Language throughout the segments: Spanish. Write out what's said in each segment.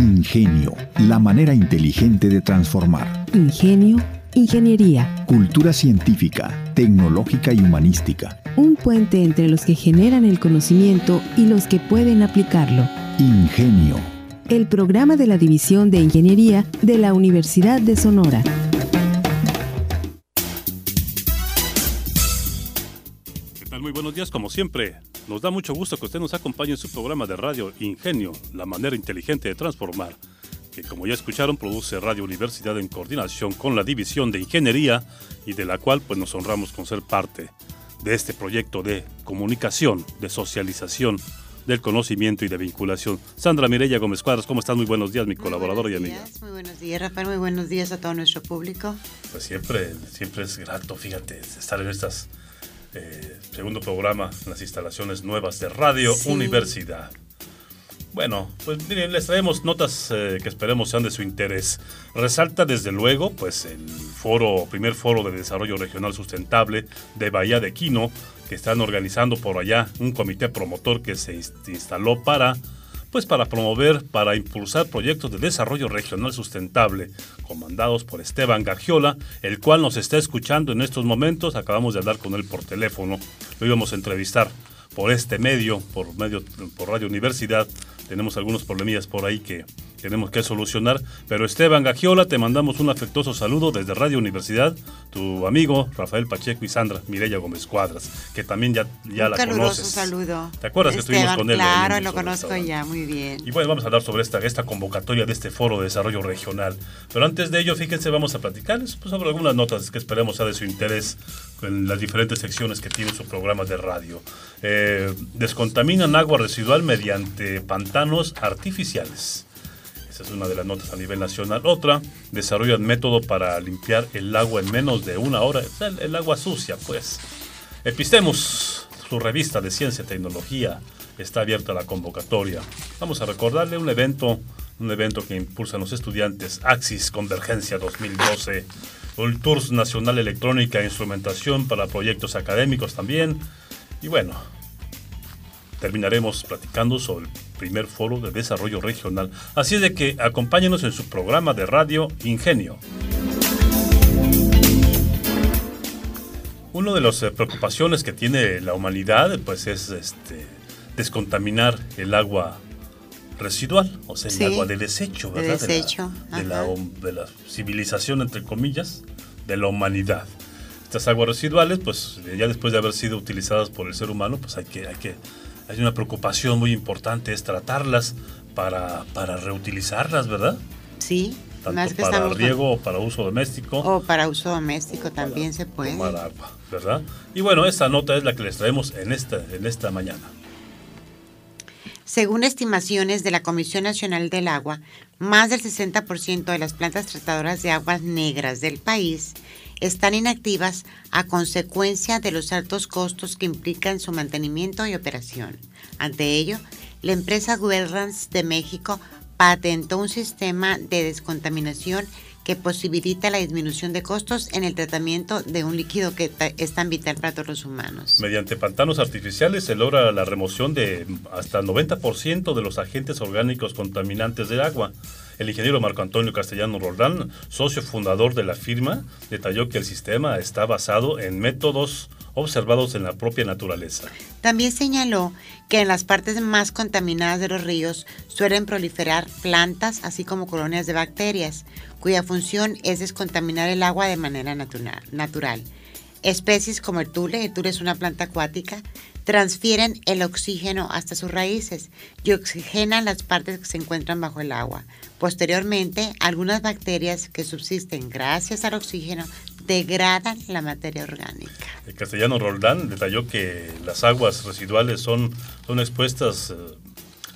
Ingenio, la manera inteligente de transformar. Ingenio, ingeniería. Cultura científica, tecnológica y humanística. Un puente entre los que generan el conocimiento y los que pueden aplicarlo. Ingenio. El programa de la División de Ingeniería de la Universidad de Sonora. ¿Qué tal? Muy buenos días, como siempre. Nos da mucho gusto que usted nos acompañe en su programa de radio Ingenio, la manera inteligente de transformar, que como ya escucharon produce Radio Universidad en coordinación con la División de Ingeniería y de la cual pues nos honramos con ser parte de este proyecto de comunicación, de socialización del conocimiento y de vinculación. Sandra Mireya Gómez Cuadras, ¿cómo estás? Muy buenos días, mi Muy colaboradora y buenos amiga. días, Muy buenos días, Rafael. Muy buenos días a todo nuestro público. Pues siempre, siempre es grato, fíjate, estar en estas eh, segundo programa en las instalaciones nuevas de Radio Sí. Universidad. Bueno, pues miren, les traemos notas eh, que esperemos sean de su interés. Resalta desde luego, pues el foro, primer foro de desarrollo regional sustentable de Bahía de Quino, que están organizando por allá un comité promotor que se inst- instaló para pues para promover, para impulsar proyectos de desarrollo regional sustentable, comandados por Esteban Gargiola, el cual nos está escuchando en estos momentos. Acabamos de hablar con él por teléfono. Lo íbamos a entrevistar por este medio, por medio, por Radio Universidad. Tenemos algunos problemillas por ahí que tenemos que solucionar. Pero Esteban Gagiola, te mandamos un afectuoso saludo desde Radio Universidad, tu amigo Rafael Pacheco y Sandra Mireya Gómez Cuadras, que también ya, ya Un la conoces. saludo. ¿Te acuerdas que estuvimos con él? Claro, en lo conozco ya, muy bien. Y bueno, vamos a hablar sobre esta, esta convocatoria de este foro de desarrollo regional. Pero antes de ello, fíjense, vamos a platicarles pues, sobre algunas notas que esperemos sea de su interés en las diferentes secciones que tiene su programa de radio. Eh, descontaminan agua residual mediante pantanos artificiales. Es una de las notas a nivel nacional. Otra, desarrollan método para limpiar el agua en menos de una hora. El, el agua sucia, pues. Epistemos, su revista de ciencia y tecnología, está abierta a la convocatoria. Vamos a recordarle un evento, un evento que impulsan los estudiantes, Axis Convergencia 2012, el Tours Nacional Electrónica e Instrumentación para proyectos académicos también. Y bueno, terminaremos platicando sobre primer foro de desarrollo regional. Así es de que acompáñenos en su programa de radio Ingenio. Una de las eh, preocupaciones que tiene la humanidad pues es este, descontaminar el agua residual, o sea, Sí, el agua de desecho, de ¿verdad? desecho, De la, de, la, de la civilización, entre comillas, de la humanidad. Estas aguas residuales, pues ya después de haber sido utilizadas por el ser humano, pues hay que, hay que, hay una preocupación muy importante, es tratarlas para, para reutilizarlas, ¿verdad? Sí, Tanto más que para riego o para uso doméstico. o para uso doméstico también se puede. tomar agua, ¿verdad? Y bueno, esta nota es la que les traemos en esta, en esta mañana. Según estimaciones de la Comisión Nacional del Agua, más del 60% de las plantas tratadoras de aguas negras del país están inactivas a consecuencia de los altos costos que implican su mantenimiento y operación. Ante ello, la empresa Guerrans de México patentó un sistema de descontaminación que posibilita la disminución de costos en el tratamiento de un líquido que es tan vital para todos los humanos. Mediante pantanos artificiales se logra la remoción de hasta el 90% de los agentes orgánicos contaminantes del agua. El ingeniero Marco Antonio Castellano Roldán, socio fundador de la firma, detalló que el sistema está basado en métodos observados en la propia naturaleza. También señaló que en las partes más contaminadas de los ríos suelen proliferar plantas, así como colonias de bacterias, cuya función es descontaminar el agua de manera natura- natural. Especies como el tule, el tule es una planta acuática, transfieren el oxígeno hasta sus raíces y oxigenan las partes que se encuentran bajo el agua. Posteriormente, algunas bacterias que subsisten gracias al oxígeno degradan la materia orgánica. El castellano Roldán detalló que las aguas residuales son, son expuestas eh,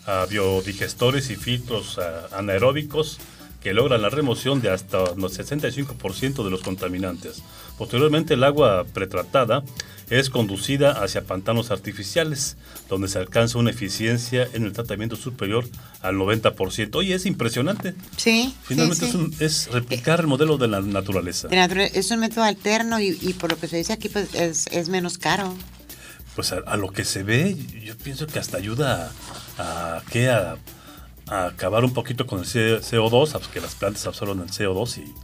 a biodigestores y filtros ah, anaeróbicos que logran la remoción de hasta el 65% de los contaminantes. Posteriormente, el agua pretratada es conducida hacia pantanos artificiales, donde se alcanza una eficiencia en el tratamiento superior al 90%. Oye, es impresionante. Sí, Finalmente sí, sí. Es, un- es replicar el modelo de la naturaleza. De natura- es un método alterno y, y por lo que se dice aquí pues es, es menos caro. pues a, a lo que se ve, yo pienso que hasta ayuda a, a, ¿qué? a, a acabar un poquito con el CO2, pues, que las plantas absorban el CO2 y,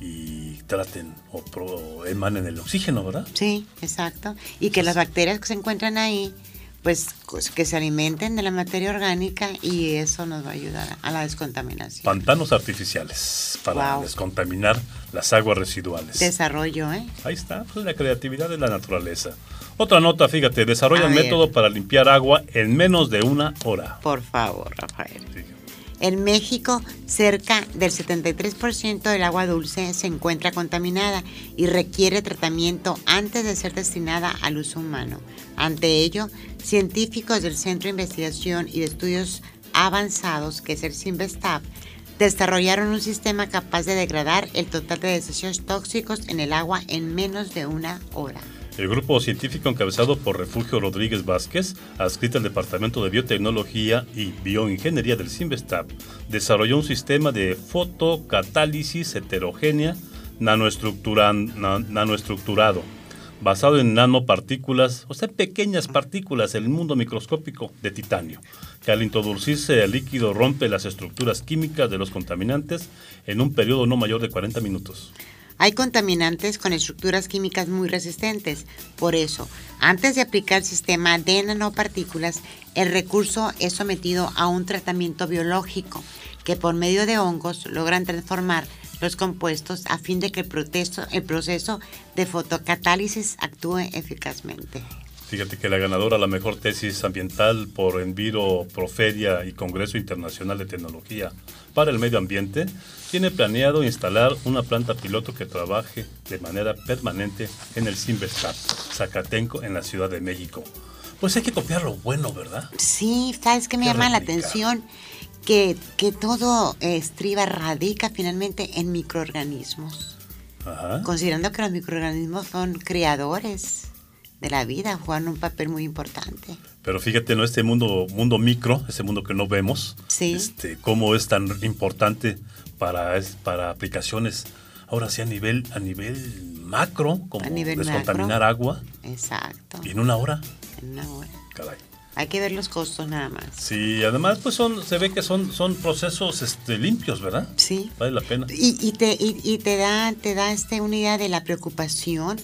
y traten o, pro, emanen el oxígeno, ¿verdad? Sí, exacto. Y que las bacterias que se encuentran ahí, pues que se alimenten de la materia orgánica y eso nos va a ayudar a la descontaminación. Pantanos artificiales para descontaminar las aguas residuales. Desarrollo, ¿eh? Ahí está, pues la creatividad de la naturaleza. Otra nota, fíjate, desarrolla un método para limpiar agua en menos de una hora. Por favor, Rafael. En México, cerca del 73% del agua dulce se encuentra contaminada y requiere tratamiento antes de ser destinada al uso humano. Ante ello, científicos del Centro de Investigación y de Estudios Avanzados, que es el CIMBESTAP, desarrollaron un sistema capaz de degradar el total de desechos tóxicos en el agua en menos de una hora. El grupo científico encabezado por Refugio Rodríguez Vázquez, adscrito al Departamento de Biotecnología y Bioingeniería del CIMBESTAP, desarrolló un sistema de fotocatálisis heterogénea nanoestructurado, basado en nanopartículas, o sea, pequeñas partículas en el mundo microscópico de titanio, que al introducirse al líquido rompe las estructuras químicas de los contaminantes en un periodo no mayor de 40 minutos. Hay contaminantes con estructuras químicas muy resistentes. Por eso, antes de aplicar el sistema de nanopartículas, el recurso es sometido a un tratamiento biológico que por medio de hongos logran transformar los compuestos a fin de que el proceso, el proceso de fotocatálisis actúe eficazmente. Fíjate que la ganadora la mejor tesis ambiental por Enviro Proferia y Congreso Internacional de Tecnología para el Medio Ambiente tiene planeado instalar una planta piloto que trabaje de manera permanente en el Simberstar, Zacatenco, en la Ciudad de México. Pues hay que copiar lo bueno, ¿verdad? Sí, ¿sabes qué me llama la atención? Que, que todo estriba, radica finalmente en microorganismos. Ajá. Considerando que los microorganismos son creadores de la vida, juegan un papel muy importante. Pero fíjate, ¿no? Este mundo, mundo micro, ese mundo que no vemos, sí. este, cómo es tan importante para, para aplicaciones, ahora sí a nivel, a nivel macro, como descontaminar agua. Exacto. Y en una hora. En una hora. Caray. Hay que ver los costos nada más. Sí, además pues son, se ve que son, son procesos este, limpios, ¿verdad? Sí. Vale la pena. Y, y te, y, y, te da, te da este, una idea de la preocupación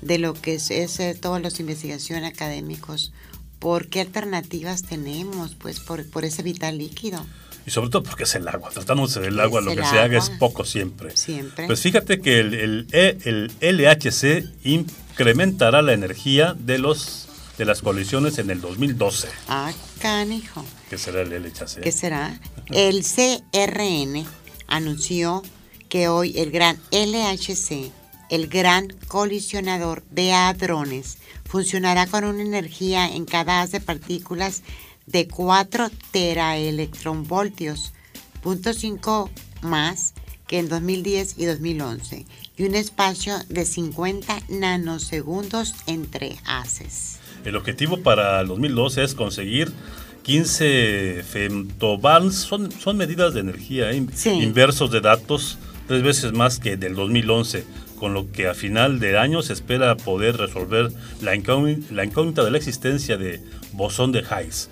de lo que es, es eh, todas las investigaciones académicos. ¿Por qué alternativas tenemos? Pues por, por ese vital líquido. Y sobre todo porque es el agua. Tratándose del agua, lo que se haga es poco siempre. Siempre. Pues fíjate que el, el, e, el LHC incrementará la energía de los de las colisiones en el 2012. Ah, canijo. ¿Qué será el LHC? ¿Qué será? El CRN anunció que hoy el gran LHC, el gran colisionador de hadrones, funcionará con una energía en cada haz de partículas de 4 teraelectronvoltios, punto 5 más que en 2010 y 2011, y un espacio de 50 nanosegundos entre haces. El objetivo para el 2012 es conseguir 15 femtobars, son, son medidas de energía, ¿eh? Sí. inversos de datos, tres veces más que del 2011, con lo que a final de año se espera poder resolver la incógnita, la incógnita de la existencia de bosón de Higgs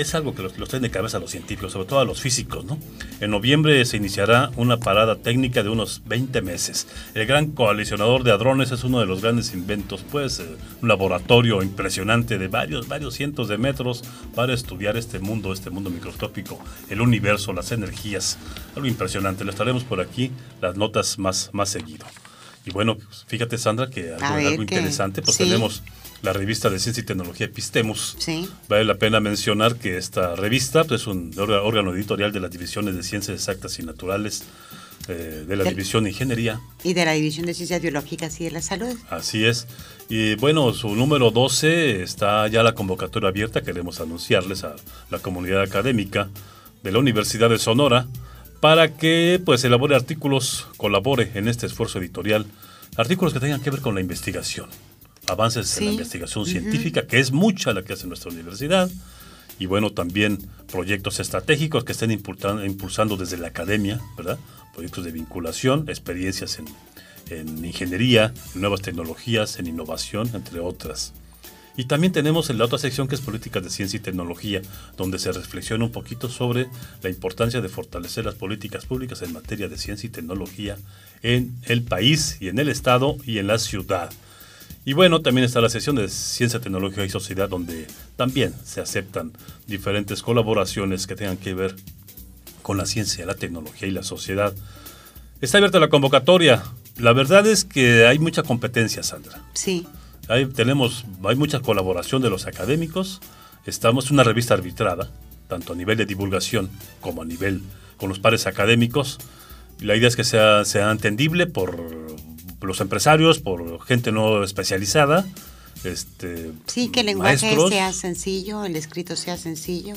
es algo que los, los traen de cabeza a los científicos, sobre todo a los físicos. ¿no? En noviembre se iniciará una parada técnica de unos 20 meses. El gran colisionador de hadrones es uno de los grandes inventos, pues eh, un laboratorio impresionante de varios, varios cientos de metros para estudiar este mundo, este mundo microscópico, el universo, las energías. Algo impresionante. Les traeremos por aquí las notas más, más seguido. Y bueno, fíjate Sandra que algo, ver, algo interesante, pues sí. tenemos la revista de Ciencia y Tecnología Epistemus. Sí. Vale la pena mencionar que esta revista pues, es un órgano editorial de las divisiones de Ciencias Exactas y Naturales eh, de la División de Ingeniería. Y de la División de Ciencias Biológicas y de la Salud. Así es. Y bueno, su número 12 está ya la convocatoria abierta. Queremos anunciarles a la comunidad académica de la Universidad de Sonora para que pues elabore artículos, colabore en este esfuerzo editorial, artículos que tengan que ver con la investigación, avances en la investigación científica, que es mucha la que hace nuestra universidad, y bueno, también proyectos estratégicos que estén impulsando, impulsando desde la academia, ¿verdad? Proyectos de vinculación, experiencias en, en ingeniería, en nuevas tecnologías, en innovación, entre otras. Y también tenemos en la otra sección que es Políticas de Ciencia y Tecnología, donde se reflexiona un poquito sobre la importancia de fortalecer las políticas públicas en materia de ciencia y tecnología en el país y en el Estado y en la ciudad. Y bueno, también está la sección de Ciencia, Tecnología y Sociedad, donde también se aceptan diferentes colaboraciones que tengan que ver con la ciencia, la tecnología y la sociedad. Está abierta la convocatoria. La verdad es que hay mucha competencia, Sandra. Sí. Hay, tenemos, hay mucha colaboración de los académicos. Estamos en una revista arbitrada, tanto a nivel de divulgación como a nivel con los pares académicos. La idea es que sea, sea entendible por los empresarios, por gente no especializada. Este, sí, que el lenguaje sea sencillo, el escrito sea sencillo.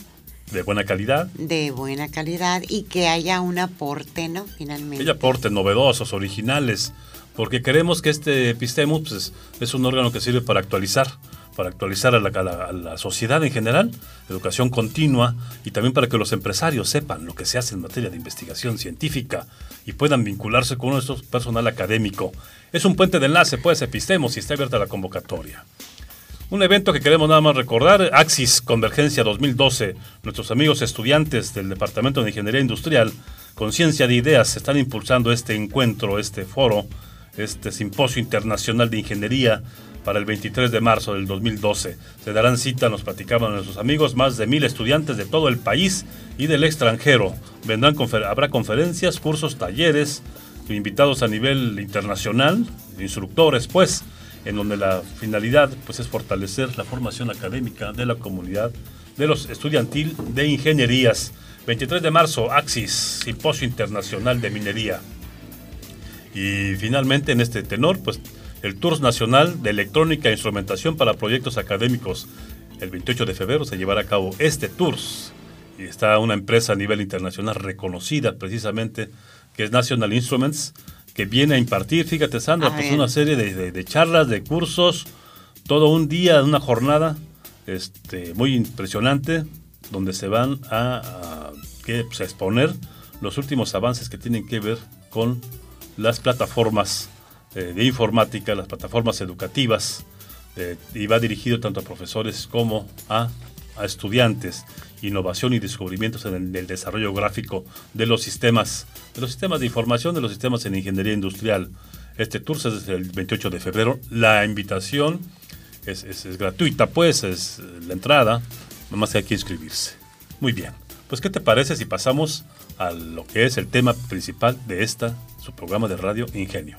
De buena calidad. De buena calidad y que haya un aporte, ¿no? Finalmente. Que aportes novedosos, originales, porque queremos que este Epistemus pues, es un órgano que sirve para actualizar, para actualizar a la, sociedad en general, educación continua y también para que los empresarios sepan lo que se hace en materia de investigación científica y puedan vincularse con nuestro personal académico. Es un puente de enlace, pues Epistemos y está abierta la convocatoria. Un evento que queremos nada más recordar, Axis Convergencia 2012. Nuestros amigos estudiantes del Departamento de Ingeniería Industrial, Conciencia de Ideas, están impulsando este encuentro, este foro, este simposio internacional de ingeniería para el 23 de marzo del 2012. Se darán cita, nos platicaban nuestros amigos, más de mil estudiantes de todo el país y del extranjero. Vendrán habrá conferencias, cursos, talleres, invitados a nivel internacional, instructores, pues, en donde la finalidad pues, es fortalecer la formación académica de la comunidad de los estudiantil de ingenierías. 23 de marzo, Axis, Simposio Internacional de Minería. Y finalmente en este tenor, pues el Tours Nacional de Electrónica e Instrumentación para Proyectos Académicos. El 28 de febrero se llevará a cabo este Tours y está una empresa a nivel internacional reconocida precisamente que es National Instruments que viene a impartir, fíjate Sandra, pues una serie de, charlas, de cursos, todo un día, una jornada este, muy impresionante donde se van a, pues, a exponer los últimos avances que tienen que ver con las plataformas eh, de informática, las plataformas educativas, eh, y va dirigido tanto a profesores como a, estudiantes. Innovación y descubrimientos en el, desarrollo gráfico de los sistemas, de los sistemas de información, de los sistemas en ingeniería industrial. Este tour es desde el 28 de febrero. La invitación es, gratuita, pues, es la entrada, nomás hay que inscribirse. Muy bien. Pues, ¿qué te parece si pasamos a lo que es el tema principal de esta, su programa de radio Ingenio?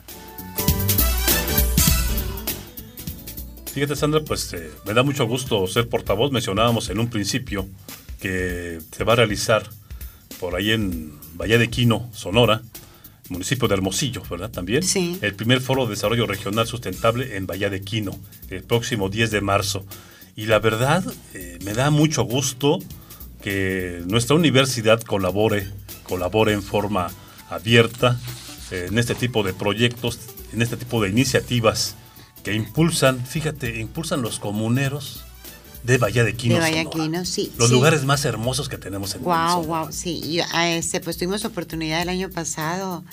Fíjate, Sandra, pues eh, me da mucho gusto ser portavoz. Mencionábamos en un principio que se va a realizar por ahí en Valle de Quino, Sonora, municipio de Hermosillo, ¿verdad? También. Sí. El primer foro de desarrollo regional sustentable en Valle de Quino, el próximo 10 de marzo. Y la verdad, eh, me da mucho gusto que nuestra universidad colabore, colabore en forma abierta eh, en este tipo de proyectos, en este tipo de iniciativas que impulsan, fíjate, impulsan los comuneros de Valladequino. De Valladequino, sí. Los lugares más hermosos que tenemos en Wow, wow, sí. este, pues tuvimos oportunidad el año pasado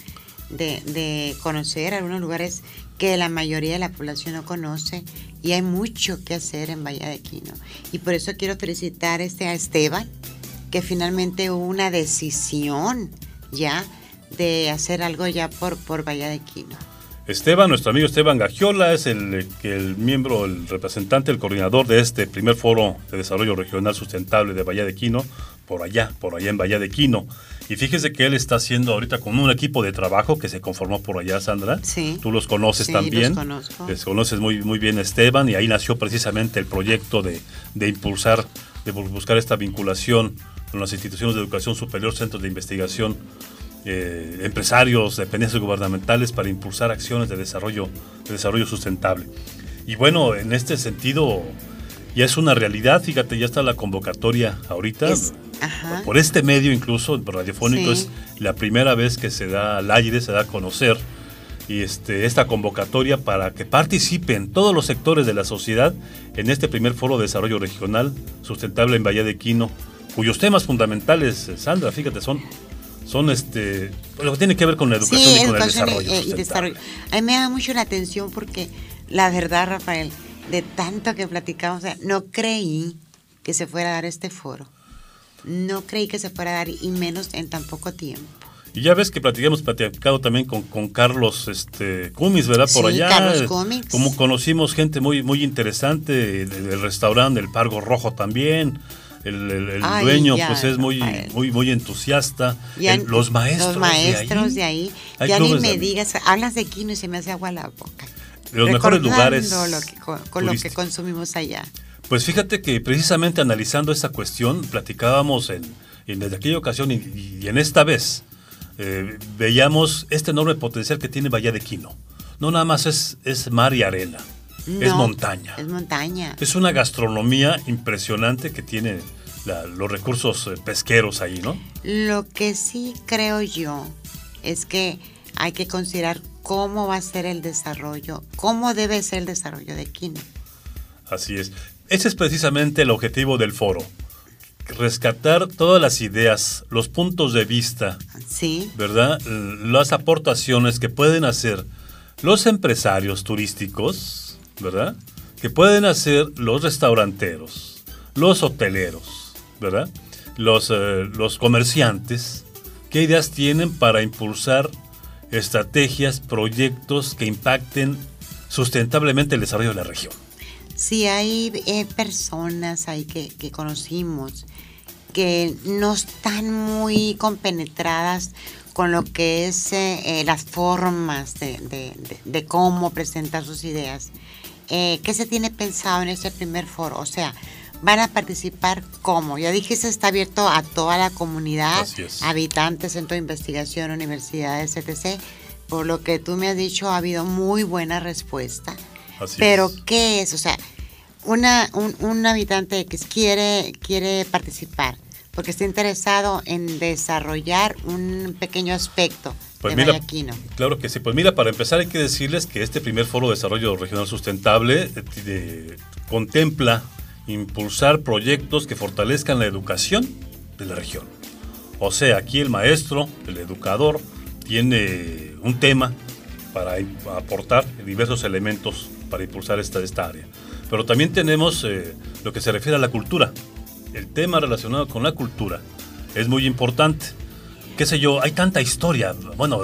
de, de, conocer algunos lugares que la mayoría de la población no conoce y hay mucho que hacer en Valladequino. Y por eso quiero felicitar este a Esteban, que finalmente hubo una decisión ya de hacer algo ya por, por Valladequino. Esteban, nuestro amigo Esteban Gagiola, es el, el miembro, el representante, el coordinador de este primer foro de desarrollo regional sustentable de Bahía de Quino, por allá, por allá en Bahía de Quino. Y fíjese que él está haciendo ahorita con un equipo de trabajo que se conformó por allá, Sandra. Sí. Tú los conoces también. Los conozco. Les conoces muy, muy bien Esteban y ahí nació precisamente el proyecto de, de impulsar, de buscar esta vinculación con las instituciones de educación superior, centros de investigación eh, empresarios, dependencias gubernamentales para impulsar acciones de desarrollo, de desarrollo sustentable. Y bueno, en este sentido ya es una realidad, fíjate, ya está la convocatoria ahorita. por este medio incluso, radiofónico, es la primera vez que se da al aire, se da a conocer y este, esta convocatoria para que participen todos los sectores de la sociedad en este primer foro de desarrollo regional sustentable en Bahía de Quino, cuyos temas fundamentales, Sandra, fíjate, son son este lo que tiene que ver con la educación y con el desarrollo, A mí me da mucho la atención porque la verdad, Rafael, de tanto que platicamos, o sea, no creí que se fuera a dar este foro. No creí que se fuera a dar y menos en tan poco tiempo. Y ya ves que platicamos, platicado también con, con Carlos este, Cumis, ¿verdad? Por Sí, allá. Carlos Cummings. Como conocimos gente muy, muy interesante del, del restaurante, el Pargo Rojo también. El, el- el Ay, dueño, ya, pues es muy, Rafael. muy, muy entusiasta. Ya- El- los maestros. Los maestros de ahí. Ya ni me de- digas, hablas de Quino y se me hace agua la boca. Los mejores lugares Lo que, con con lo que consumimos allá. Pues fíjate que precisamente analizando esta cuestión, platicábamos en, en desde aquella ocasión y, y en esta vez, eh, veíamos este enorme potencial que tiene Bahía de Quino. No nada más es, es mar y arena, es montaña. Es montaña. Es una gastronomía impresionante que tiene la- los recursos eh, pesqueros ahí, ¿no? Lo que sí creo yo es que hay que considerar cómo va a ser el desarrollo, cómo debe ser el desarrollo de Quino. Así es. Ese es precisamente el objetivo del foro. Rescatar todas las ideas, los puntos de vista, Sí, ¿verdad? Las aportaciones que pueden hacer los empresarios turísticos, ¿verdad? Que pueden hacer los restauranteros, los hoteleros, ¿verdad? Los, eh, los comerciantes, ¿qué ideas tienen para impulsar estrategias, proyectos que impacten sustentablemente el desarrollo de la región? sí hay eh, personas ahí que, que conocimos que no están muy compenetradas con lo que es eh, las formas de- de cómo presentar sus ideas. Eh, ¿Qué se tiene pensado en este primer foro? O sea, van a participar cómo. Ya dije, se está abierto a toda la comunidad, habitantes, centro de investigación, universidades, etc. Por lo que tú me has dicho, ha habido muy buena respuesta. Así Pero, es. ¿qué es? O sea, una, un, un habitante que quiere, quiere participar porque está interesado en desarrollar un pequeño aspecto Pues de mira, Vallaquino. claro que sí. Pues mira, para empezar hay que decirles que este primer foro de desarrollo regional sustentable eh, contempla impulsar proyectos que fortalezcan la educación de la región. O sea, aquí el maestro, el educador, tiene un tema para aportar diversos elementos para impulsar esta, esta área. Pero también tenemos eh, lo que se refiere a la cultura. El tema relacionado con la cultura es muy importante. Qué sé yo, hay tanta historia. Bueno,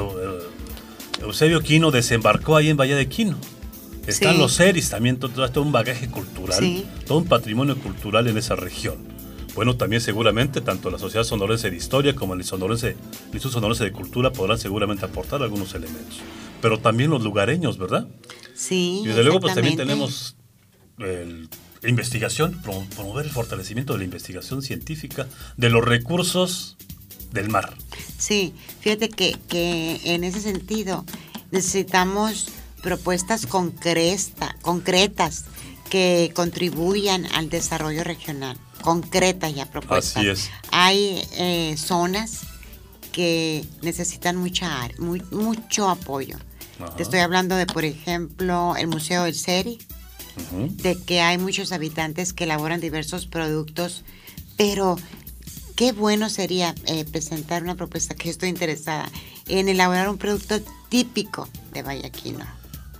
Eusebio Quino desembarcó ahí en Bahía de Quino. Están Sí. los seris también, todo, todo un bagaje cultural, Sí. todo un patrimonio cultural en esa región. Bueno, también seguramente tanto la Sociedad Sonorense de Historia como el Sonorense, el Instituto Sonorense de Cultura podrán seguramente aportar algunos elementos. Pero también los lugareños, ¿verdad? Sí, Y desde luego pues también tenemos el- investigación, pro- promover el fortalecimiento de la investigación científica, de los recursos del mar. Sí, fíjate que, que en ese sentido necesitamos propuestas concreta- concretas que contribuyan al desarrollo regional, concretas ya propuestas. Así es. Hay eh, zonas que necesitan mucha, muy- mucho apoyo. Ajá. Te estoy hablando de, por ejemplo, el Museo del Seri, De que hay muchos habitantes que elaboran diversos productos, pero qué bueno sería eh, presentar una propuesta que yo estoy interesada en elaborar un producto típico de Vallaquino.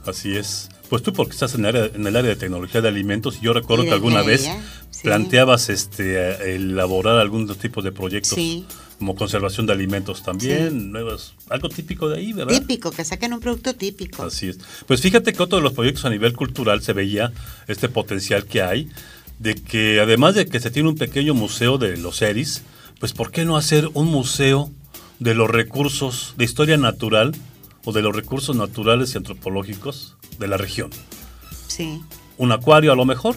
Así es. Pues tú porque estás en el área, en el área de tecnología de alimentos, yo recuerdo que alguna vez sí. planteabas este eh, elaborar algún tipo de proyectos Sí. Como conservación de alimentos también, nuevas, algo típico de ahí, ¿verdad? Típico, que saquen un producto típico. Así es. Pues fíjate que otro de los proyectos a nivel cultural se veía este potencial que hay, de que además de que se tiene un pequeño museo de los seris, pues ¿por qué no hacer un museo de los recursos de historia natural o de los recursos naturales y antropológicos de la región? Sí. Un acuario a lo mejor.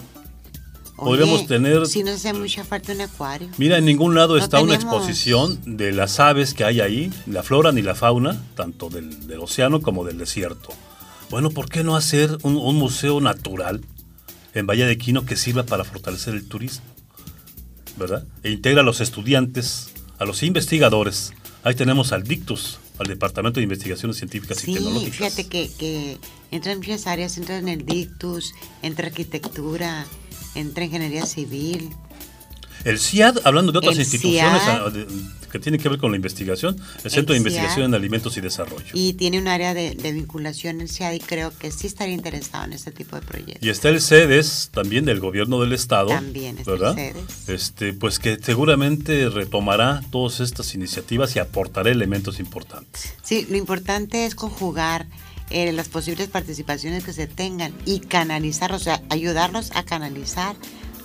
Podríamos tener- Si nos hace mucha falta un acuario. Mira, en ningún lado No está una tenemos. exposición de las aves que hay ahí, la flora ni la fauna, tanto del, del océano como del desierto. Bueno, ¿por qué no hacer un, un museo natural en Valle de Quino que sirva para fortalecer el turismo? ¿Verdad? E integra a los estudiantes, a los investigadores. Ahí tenemos al Dictus, al Departamento de Investigaciones Científicas y Sí, Tecnológicas. fíjate que, que entra en muchas áreas, entra en el dictus, entra arquitectura, entra ingeniería civil. El CIAD, hablando de otras El instituciones CIAD. ah, que tienen que ver con la investigación, el Centro de El Investigación CIAD. en Alimentos y Desarrollo. Y tiene un área de, de vinculación el CIAD y creo que sí estaría interesado en este tipo de proyectos. Y está el CEDES también del gobierno del estado, También está el ¿verdad? CEDES. Este, pues que seguramente retomará todas estas iniciativas y aportará elementos importantes. Sí, lo importante es conjugar eh, las posibles participaciones que se tengan y canalizar, o sea, ayudarlos a canalizar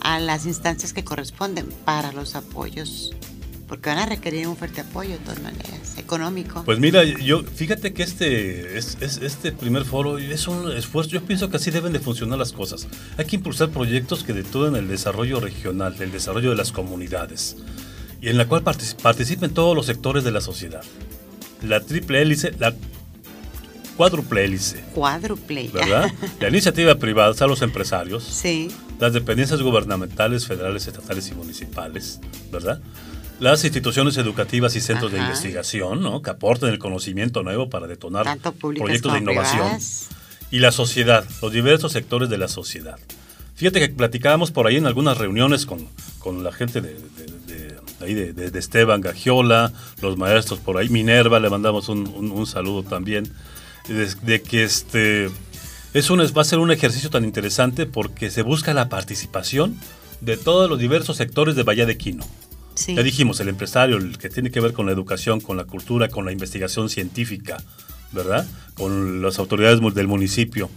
a las instancias que corresponden para los apoyos, porque van a requerir un fuerte apoyo de todas maneras, económico. Pues mira, yo fíjate que este es, es- este primer foro es un esfuerzo. Yo pienso que así deben de funcionar las cosas. Hay que impulsar proyectos que detúen el desarrollo regional, el desarrollo de las comunidades y en la cual partici- participen todos los sectores de la sociedad. La triple hélice, la cuádruple hélice, Cuádruple. ¿verdad? La iniciativa privada, o sea, los empresarios, Sí, las dependencias gubernamentales, federales, estatales y municipales, ¿verdad? Las instituciones educativas y centros de investigación, ¿no? Que aporten el conocimiento nuevo para detonar proyectos de innovación. privadas. Y la sociedad, los diversos sectores de la sociedad. Fíjate que platicábamos por ahí en algunas reuniones con, con la gente de, de- de- ahí de- de- de Esteban Gagiola, los maestros por ahí, Minerva, le mandamos un, un- un saludo también, de, de que este es un, va a ser un ejercicio tan interesante porque se busca la participación de todos los diversos sectores de Bahía de Quino. Sí. Ya dijimos, el empresario, el que tiene que ver con la educación, con la cultura, con la investigación científica, ¿verdad? Con las autoridades del municipio.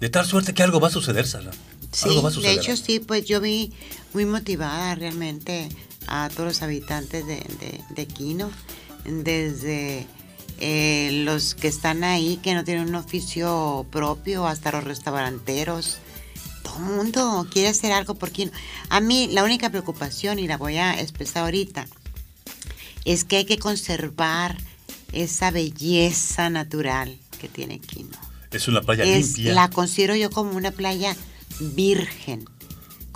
De tal suerte que algo va a suceder, Sara. Sí, algo va a de suceder. hecho sí, pues yo vi muy motivada realmente a todos los habitantes de, de- de Quino, desde eh, los que están ahí, que no tienen un oficio propio, hasta los restauranteros. Todo el mundo quiere hacer algo por Quino. A mí la única preocupación, y la voy a expresar ahorita, es que hay que conservar esa belleza natural que tiene Quino Es una playa es, limpia. la considero yo como una playa virgen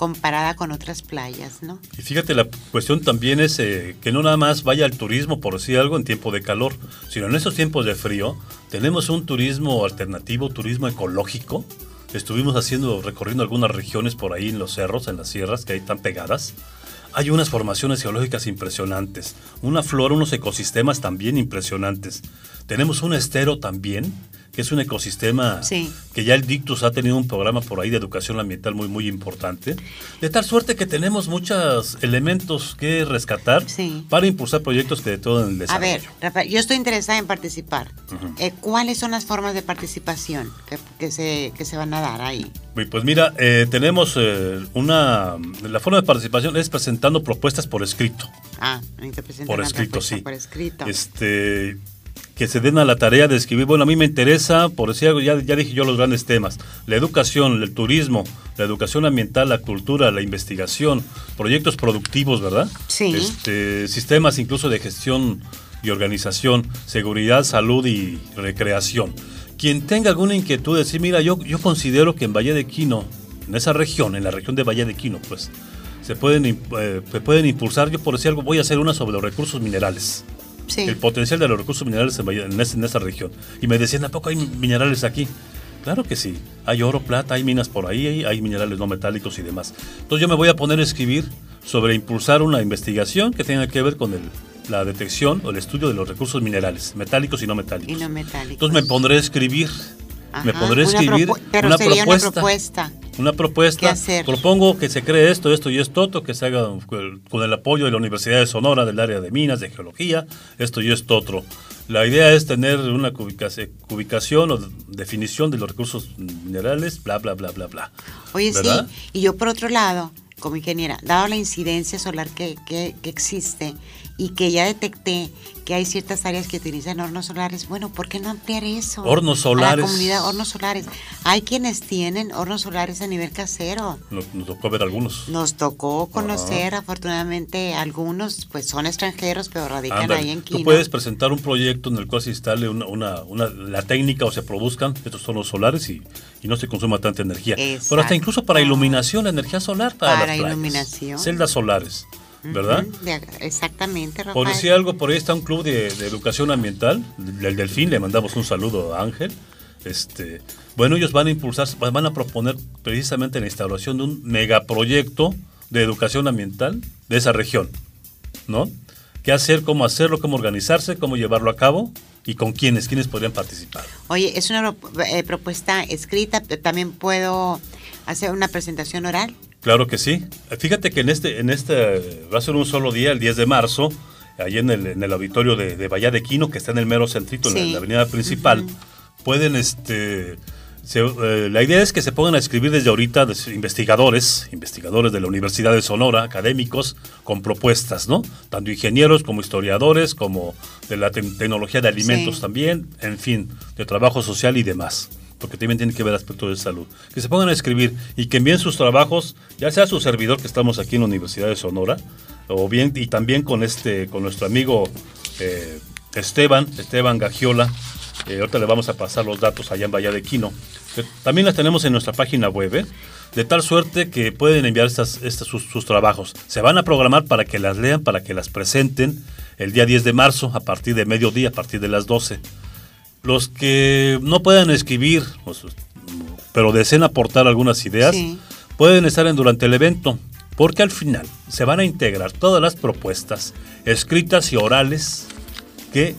comparada con otras playas, ¿no? Y fíjate, la cuestión también es eh, que no nada más vaya al turismo, por decir algo, en tiempo de calor, sino en esos tiempos de frío, tenemos un turismo alternativo, turismo ecológico. Estuvimos haciendo, recorriendo algunas regiones por ahí en los cerros, en las sierras que ahí están pegadas. Hay unas formaciones geológicas impresionantes, una flora, unos ecosistemas también impresionantes. Tenemos un estero también, que es un ecosistema Sí. que ya el Dictus ha tenido un programa por ahí de educación ambiental muy muy importante, de tal suerte que tenemos muchos elementos que rescatar Sí. para impulsar proyectos que de todo el A desarrollo. ver, Rafael, yo estoy interesada en participar. Eh, ¿Cuáles son las formas de participación que, que se, que se van a dar ahí? Pues mira, eh, tenemos eh, una... La forma de participación es presentando propuestas por escrito. Ah, Por escrito, sí. Por escrito. Este, que se den a la tarea de escribir. Bueno, a mí me interesa, por decir algo, ya, ya dije yo los grandes temas. La educación, el turismo, la educación ambiental, la cultura, la investigación, proyectos productivos, ¿verdad? Sí. Este, sistemas incluso de gestión y organización, seguridad, salud y recreación. Quien tenga alguna inquietud de decir, mira, yo, yo considero que en Valle de Quino, en esa región, en la región de Valle de Quino, pues, se pueden, eh, se pueden impulsar, yo por decir algo, voy a hacer una sobre los recursos minerales sí. el potencial de los recursos minerales en, esa, en esa región. Y me decían, ¿a poco hay minerales aquí? Claro que sí. Hay oro, plata, hay minas por ahí, hay, minerales no metálicos y demás. Entonces yo me voy a poner a escribir sobre impulsar una investigación que tenga que ver con el- la detección o el estudio de los recursos minerales, metálicos y no metálicos. y no metálicos. Entonces me pondré a escribir. me pondré a una escribir propu- pero una sería propuesta. una propuesta. Una propuesta. ¿Qué hacer? Propongo que se cree esto, esto y esto otro, que se haga con el apoyo de la Universidad de Sonora, del área de minas, de geología, esto y esto otro. La idea es tener una ubicación, ubicación o definición de los recursos minerales, bla, bla, bla, bla, bla. Oye, ¿Verdad? sí, y yo por otro lado, como ingeniera, dado la incidencia solar que, que- que existe y que ya detecté que hay ciertas áreas que utilizan hornos solares, bueno, ¿por qué no ampliar eso? Hornos A solares. la comunidad, hornos solares. Hay quienes tienen hornos solares a nivel casero. Nos, nos tocó ver algunos. Nos tocó conocer, afortunadamente, algunos pues son extranjeros, pero radican Ándale, ahí en Tú Quino. puedes presentar un proyecto en el cual se instale una, una- una- la técnica o se produzcan estos son los solares y, y no se consuma tanta energía. Pero hasta incluso para iluminación, la energía solar para, Para las playas. iluminación. Celdas solares, ¿verdad? Exactamente, Rafael. Por decir algo, por ahí está un club de, de educación ambiental, el Delfín, le mandamos un saludo a Ángel. Este, bueno, ellos van a impulsar, van a proponer precisamente la instalación de un megaproyecto de educación ambiental de esa región, ¿no? ¿Qué hacer, cómo hacerlo, cómo organizarse, cómo llevarlo a cabo y con quiénes, quiénes podrían participar? Oye, es una eh, propuesta escrita, también puedo hacer una presentación oral. Claro que sí. Fíjate que en este, en este, va a ser un solo día, el 10 de marzo, ahí en el, en el auditorio de, de Bahía de Quino, que está en el mero centrito, en la avenida principal, pueden, este, eh, la idea es que se pongan a escribir desde ahorita investigadores, investigadores de la Universidad de Sonora, académicos, con propuestas, ¿no? Tanto ingenieros como historiadores, como de la tecnología de alimentos también, en fin, de trabajo social y demás porque también tiene que ver aspectos de salud. Que se pongan a escribir y que envíen sus trabajos, ya sea su servidor que estamos aquí en la Universidad de Sonora, o bien y también con este, con nuestro amigo eh, Esteban, Esteban Gagiola. Eh, ahorita le vamos a pasar los datos allá en Bahía de Quino. También las tenemos en nuestra página web, ¿eh? de tal suerte que pueden enviar estas, sus, sus, trabajos. Se van a programar para que las lean, para que las presenten el día 10 de marzo a partir de mediodía, a partir de las 12. Los que no puedan escribir, pero deseen aportar algunas ideas, pueden estar en durante el evento, porque al final se van a integrar todas las propuestas escritas y orales que,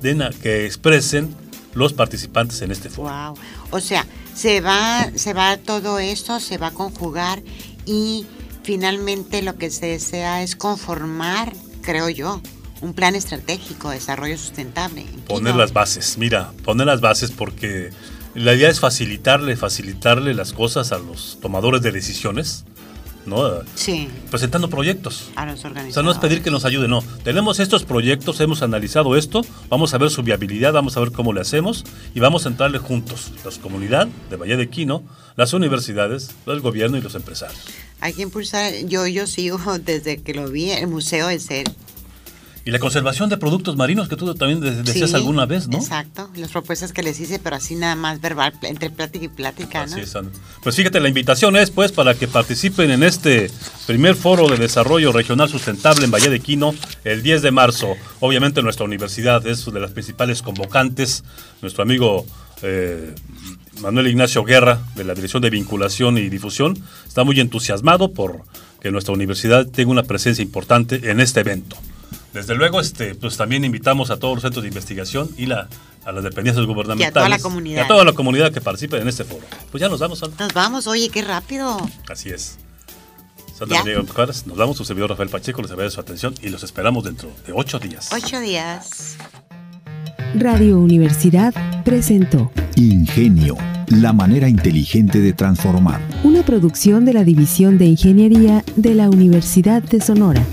den que expresen los participantes en este foro. Wow. O sea, se va, se va todo esto, se va a conjugar y finalmente lo que se desea es conformar, creo yo, un plan estratégico de desarrollo sustentable. Poner las bases, mira, poner las bases porque la idea es facilitarle, facilitarle las cosas a los tomadores de decisiones, ¿no? Sí. Presentando proyectos. A los organizadores. O sea, no es pedir que nos ayuden, no. Tenemos estos proyectos, hemos analizado esto, vamos a ver su viabilidad, vamos a ver cómo le hacemos y vamos a entrarle juntos, la comunidad de Valle de Quino, las universidades, el gobierno y los empresarios. Hay que impulsar, yo, yo sigo desde que lo vi, el Museo de Ser y la conservación de productos marinos que tú también decías alguna vez, ¿no? Exacto, las propuestas que les hice, pero así nada más verbal, entre plática y plática, así Es, pues fíjate, la invitación es pues para que participen en este primer foro de desarrollo regional sustentable en Valle de Quino el 10 de marzo. Obviamente nuestra universidad es de las principales convocantes, nuestro amigo eh, Manuel Ignacio Guerra, de la Dirección de Vinculación y Difusión, está muy entusiasmado por que nuestra universidad tenga una presencia importante en este evento. Desde luego, este, pues también invitamos a todos los centros de investigación y la, a las dependencias gubernamentales. Y a toda la comunidad. Y a toda la comunidad que participe en este foro. Pues ya nos vamos. Nos vamos, oye, qué rápido. Así es. Santa María nos vamos, su servidor Rafael Pacheco, les agradece su atención y los esperamos dentro de ocho días. Ocho días. Radio Universidad presentó Ingenio, la manera inteligente de transformar. Una producción de la División de Ingeniería de la Universidad de Sonora.